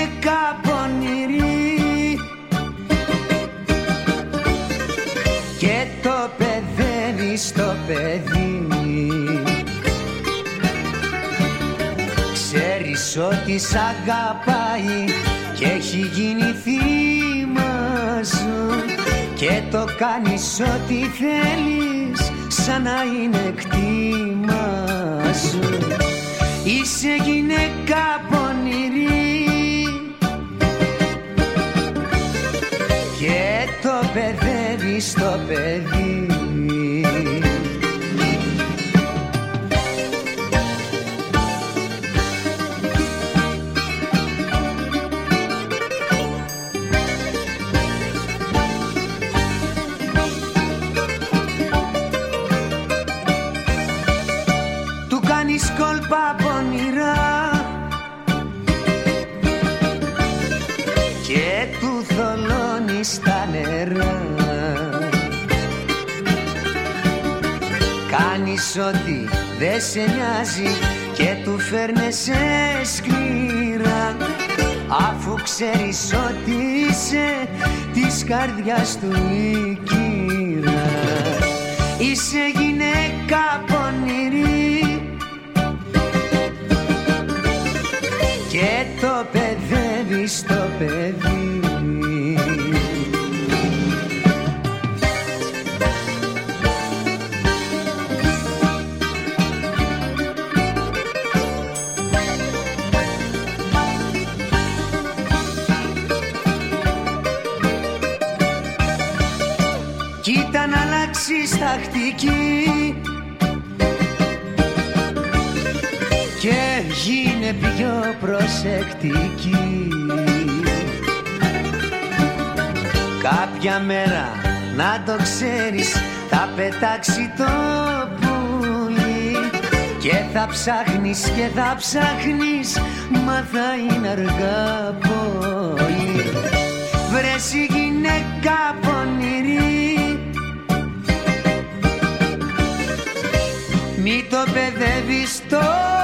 γυναίκα και το παιδένει στο παιδί. Ξέρεις ότι σ' αγαπάει και έχει γίνει θύμα σου. Και το κάνεις ό,τι θέλεις σαν να είναι κτήμα σου. Είσαι γυναίκα παιδεύεις το παιδί Κάνεις ό,τι δεν σε νοιάζει και του φέρνεσαι σκληρά. Αφού ξέρεις ότι είσαι της καρδιάς του η κύρα Είσαι γυναίκα πονηρή. Και το παιδεύεις το παιδί αλλάξεις τακτική και γίνε πιο προσεκτική. Κάποια μέρα να το ξέρεις θα πετάξει το πουλί και θα ψάχνεις και θα ψάχνεις μα θα είναι αργά πολύ. Βρες η γυναίκα πονηρή το παιδεύεις το